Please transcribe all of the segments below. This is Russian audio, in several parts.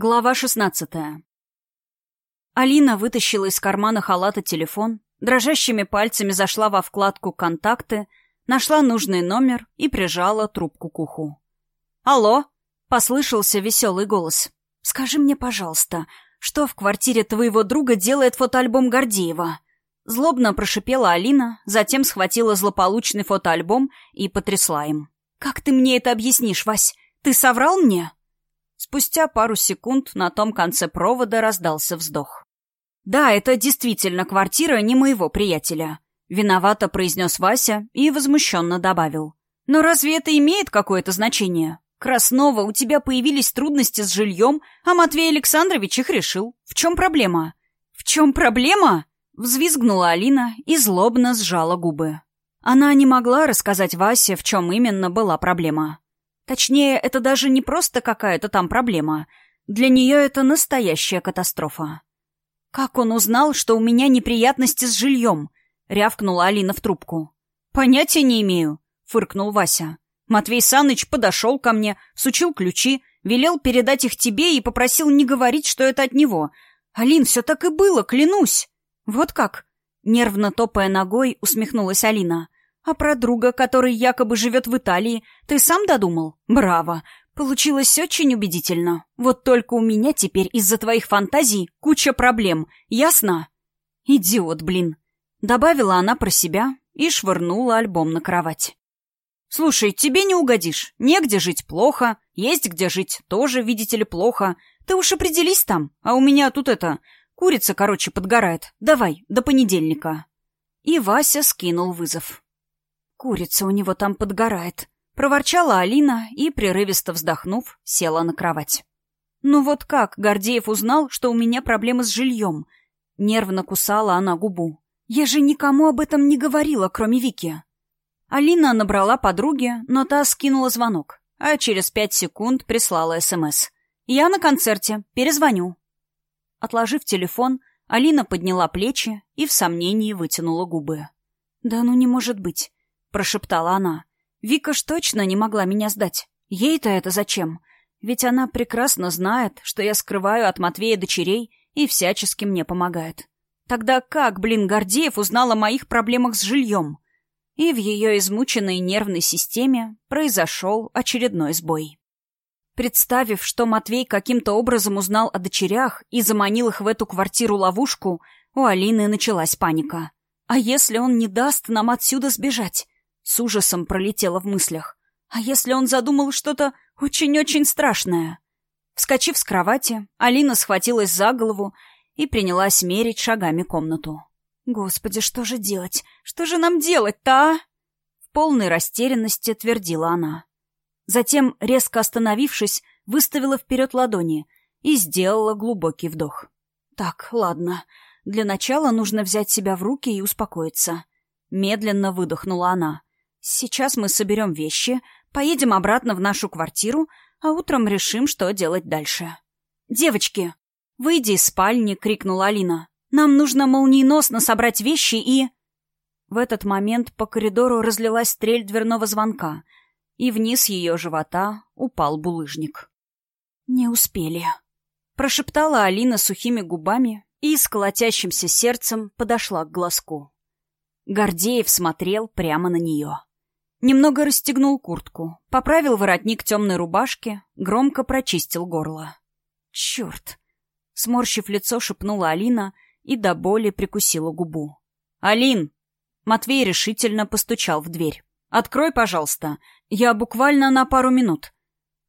Глава шестнадцатая. Алина вытащила из кармана халата телефон, дрожащими пальцами зашла во вкладку «Контакты», нашла нужный номер и прижала трубку к уху. «Алло!» — послышался веселый голос. «Скажи мне, пожалуйста, что в квартире твоего друга делает фотоальбом Гордеева?» Злобно прошипела Алина, затем схватила злополучный фотоальбом и потрясла им. «Как ты мне это объяснишь, Вась? Ты соврал мне?» Спустя пару секунд на том конце провода раздался вздох. «Да, это действительно квартира не моего приятеля», — виновато произнес Вася и возмущенно добавил. «Но разве это имеет какое-то значение? Краснова, у тебя появились трудности с жильем, а Матвей Александрович их решил. В чем проблема?» «В чем проблема?» — взвизгнула Алина и злобно сжала губы. Она не могла рассказать Васе, в чем именно была проблема. Точнее, это даже не просто какая-то там проблема. Для нее это настоящая катастрофа. «Как он узнал, что у меня неприятности с жильем?» — рявкнула Алина в трубку. «Понятия не имею», — фыркнул Вася. Матвей Саныч подошел ко мне, сучил ключи, велел передать их тебе и попросил не говорить, что это от него. «Алин, все так и было, клянусь!» «Вот как?» — нервно топая ногой, усмехнулась Алина. А про друга, который якобы живет в Италии, ты сам додумал? Браво! Получилось очень убедительно. Вот только у меня теперь из-за твоих фантазий куча проблем. Ясно? Идиот, блин. Добавила она про себя и швырнула альбом на кровать. «Слушай, тебе не угодишь. Негде жить плохо, есть где жить тоже, видите ли, плохо. Ты уж определись там, а у меня тут это... Курица, короче, подгорает. Давай, до понедельника». И Вася скинул вызов. «Курица у него там подгорает», — проворчала Алина и, прерывисто вздохнув, села на кровать. «Ну вот как Гордеев узнал, что у меня проблемы с жильем?» Нервно кусала она губу. «Я же никому об этом не говорила, кроме Вики». Алина набрала подруге, но та скинула звонок, а через пять секунд прислала СМС. «Я на концерте. Перезвоню». Отложив телефон, Алина подняла плечи и в сомнении вытянула губы. «Да ну не может быть. — прошептала она. «Вика ж точно не могла меня сдать. Ей-то это зачем? Ведь она прекрасно знает, что я скрываю от Матвея дочерей и всячески мне помогает. Тогда как, блин, Гордеев узнал о моих проблемах с жильем?» И в ее измученной нервной системе произошел очередной сбой. Представив, что Матвей каким-то образом узнал о дочерях и заманил их в эту квартиру-ловушку, у Алины началась паника. «А если он не даст нам отсюда сбежать? С ужасом пролетело в мыслях. А если он задумал что-то очень-очень страшное? Вскочив с кровати, Алина схватилась за голову и принялась мерить шагами комнату. «Господи, что же делать? Что же нам делать-то, а?» В полной растерянности твердила она. Затем, резко остановившись, выставила вперед ладони и сделала глубокий вдох. «Так, ладно. Для начала нужно взять себя в руки и успокоиться». Медленно выдохнула она. Сейчас мы соберем вещи, поедем обратно в нашу квартиру, а утром решим, что делать дальше. «Девочки!» «Выйди из спальни!» — крикнула Алина. «Нам нужно молниеносно собрать вещи и...» В этот момент по коридору разлилась стрель дверного звонка, и вниз ее живота упал булыжник. «Не успели», — прошептала Алина сухими губами и с колотящимся сердцем подошла к глазку. Гордеев смотрел прямо на нее. Немного расстегнул куртку, поправил воротник темной рубашки, громко прочистил горло. «Черт!» — сморщив лицо, шепнула Алина и до боли прикусила губу. «Алин!» — Матвей решительно постучал в дверь. «Открой, пожалуйста. Я буквально на пару минут».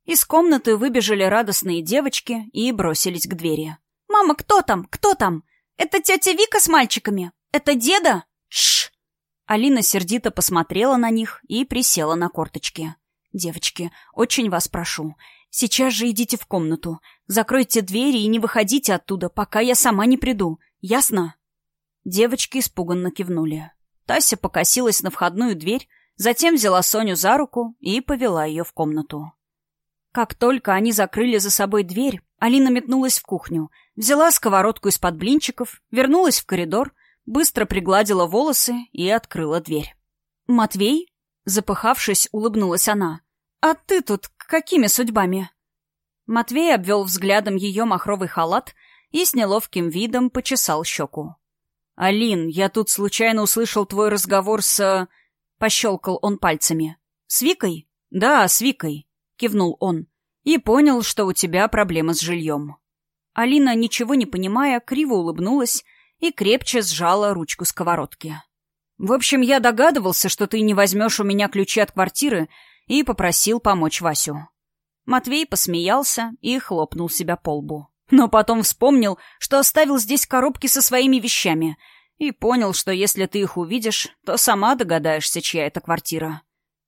Из комнаты выбежали радостные девочки и бросились к двери. «Мама, кто там? Кто там? Это тетя Вика с мальчиками? Это деда?» «Тш!» Алина сердито посмотрела на них и присела на корточки. «Девочки, очень вас прошу, сейчас же идите в комнату. Закройте двери и не выходите оттуда, пока я сама не приду. Ясно?» Девочки испуганно кивнули. Тася покосилась на входную дверь, затем взяла Соню за руку и повела ее в комнату. Как только они закрыли за собой дверь, Алина метнулась в кухню, взяла сковородку из-под блинчиков, вернулась в коридор быстро пригладила волосы и открыла дверь. «Матвей?» — запыхавшись, улыбнулась она. «А ты тут какими судьбами?» Матвей обвел взглядом ее махровый халат и с неловким видом почесал щеку. «Алин, я тут случайно услышал твой разговор с...» Пощелкал он пальцами. «С Викой?» «Да, с Викой», — кивнул он. «И понял, что у тебя проблемы с жильем». Алина, ничего не понимая, криво улыбнулась и крепче сжала ручку сковородки. «В общем, я догадывался, что ты не возьмешь у меня ключи от квартиры и попросил помочь Васю». Матвей посмеялся и хлопнул себя по лбу. Но потом вспомнил, что оставил здесь коробки со своими вещами и понял, что если ты их увидишь, то сама догадаешься, чья это квартира.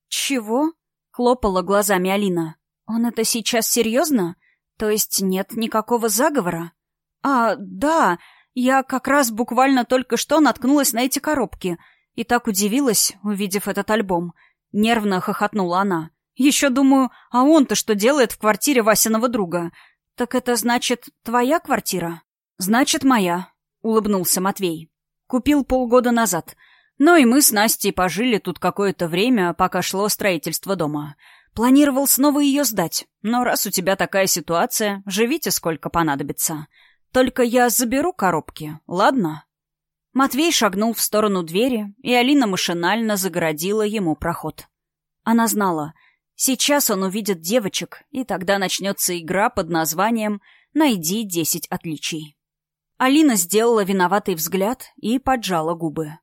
«Чего?» — хлопала глазами Алина. «Он это сейчас серьезно? То есть нет никакого заговора?» «А, да, я как раз буквально только что наткнулась на эти коробки и так удивилась, увидев этот альбом. Нервно хохотнула она. Еще думаю, а он-то что делает в квартире Васиного друга? Так это значит твоя квартира? Значит, моя, улыбнулся Матвей. Купил полгода назад. Ну и мы с Настей пожили тут какое-то время, пока шло строительство дома. Планировал снова ее сдать, но раз у тебя такая ситуация, живите сколько понадобится. Только я заберу коробки, ладно?» Матвей шагнул в сторону двери, и Алина машинально загородила ему проход. Она знала, сейчас он увидит девочек, и тогда начнется игра под названием «Найди десять отличий». Алина сделала виноватый взгляд и поджала губы.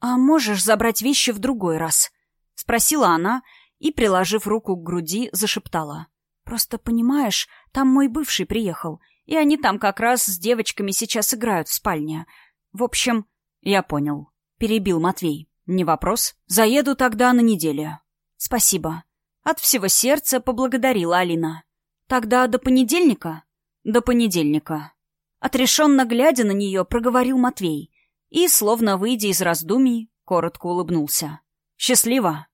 «А можешь забрать вещи в другой раз?» — спросила она и, приложив руку к груди, зашептала. «Просто понимаешь, там мой бывший приехал, и они там как раз с девочками сейчас играют в спальне. В общем...» «Я понял», — перебил Матвей. «Не вопрос. Заеду тогда на неделю». «Спасибо». От всего сердца поблагодарила Алина. «Тогда до понедельника?» «До понедельника». Отрешенно глядя на нее, проговорил Матвей и, словно выйдя из раздумий, коротко улыбнулся. «Счастливо!»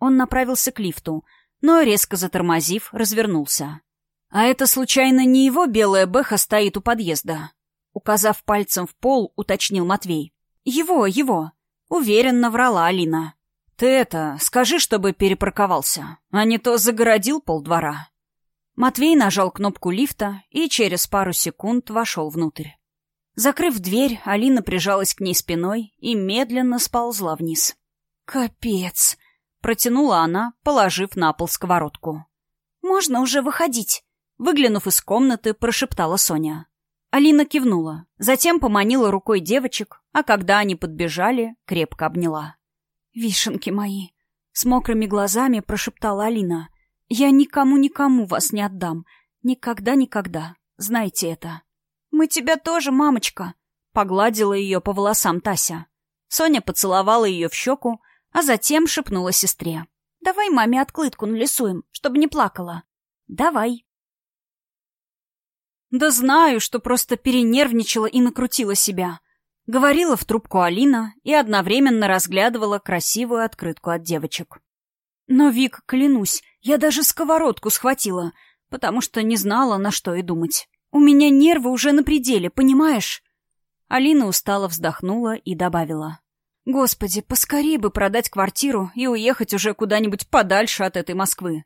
Он направился к лифту, но, резко затормозив, развернулся. «А это, случайно, не его белая бэха стоит у подъезда?» Указав пальцем в пол, уточнил Матвей. «Его, его!» Уверенно врала Алина. «Ты это, скажи, чтобы перепарковался, а не то загородил полдвора». Матвей нажал кнопку лифта и через пару секунд вошел внутрь. Закрыв дверь, Алина прижалась к ней спиной и медленно сползла вниз. «Капец!» — протянула она, положив на пол сковородку. «Можно уже выходить?» Выглянув из комнаты, прошептала Соня. Алина кивнула, затем поманила рукой девочек, а когда они подбежали, крепко обняла. «Вишенки мои!» — с мокрыми глазами прошептала Алина. «Я никому-никому вас не отдам. Никогда-никогда. Знайте это». «Мы тебя тоже, мамочка!» — погладила ее по волосам Тася. Соня поцеловала ее в щеку, а затем шепнула сестре. «Давай маме открытку нарисуем, чтобы не плакала». «Давай». «Да знаю, что просто перенервничала и накрутила себя», — говорила в трубку Алина и одновременно разглядывала красивую открытку от девочек. «Но, Вик, клянусь, я даже сковородку схватила, потому что не знала, на что и думать». У меня нервы уже на пределе, понимаешь?» Алина устало вздохнула и добавила. «Господи, поскорее бы продать квартиру и уехать уже куда-нибудь подальше от этой Москвы.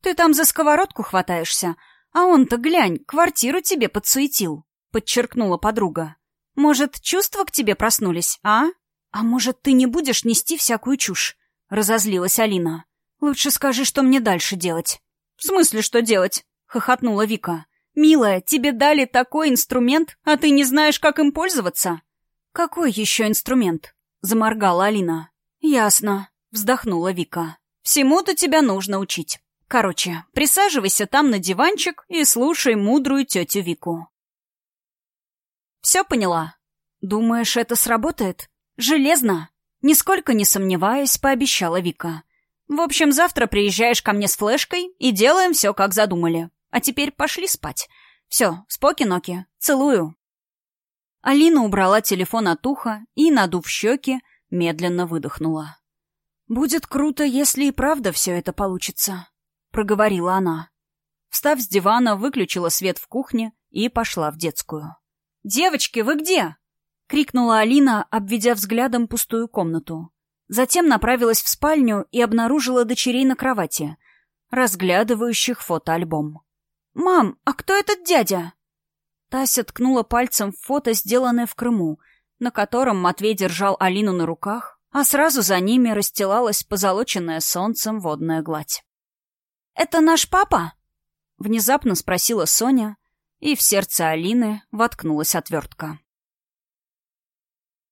Ты там за сковородку хватаешься, а он-то, глянь, квартиру тебе подсуетил», — подчеркнула подруга. «Может, чувства к тебе проснулись, а? А может, ты не будешь нести всякую чушь?» — разозлилась Алина. «Лучше скажи, что мне дальше делать». «В смысле, что делать?» — хохотнула Вика. «Милая, тебе дали такой инструмент, а ты не знаешь, как им пользоваться?» «Какой еще инструмент?» — заморгала Алина. «Ясно», — вздохнула Вика. «Всему-то тебя нужно учить. Короче, присаживайся там на диванчик и слушай мудрую тетю Вику». «Все поняла?» «Думаешь, это сработает?» «Железно!» Нисколько не сомневаясь, пообещала Вика. «В общем, завтра приезжаешь ко мне с флешкой и делаем все, как задумали. А теперь пошли спать. Все, споки-ноки. Целую. Алина убрала телефон от уха и, надув щеки, медленно выдохнула. «Будет круто, если и правда все это получится», — проговорила она. Встав с дивана, выключила свет в кухне и пошла в детскую. «Девочки, вы где?» — крикнула Алина, обведя взглядом пустую комнату. Затем направилась в спальню и обнаружила дочерей на кровати, разглядывающих фотоальбом. «Мам, а кто этот дядя?» Тася ткнула пальцем в фото, сделанное в Крыму, на котором Матвей держал Алину на руках, а сразу за ними расстилалась позолоченная солнцем водная гладь. «Это наш папа?» — внезапно спросила Соня, и в сердце Алины воткнулась отвертка.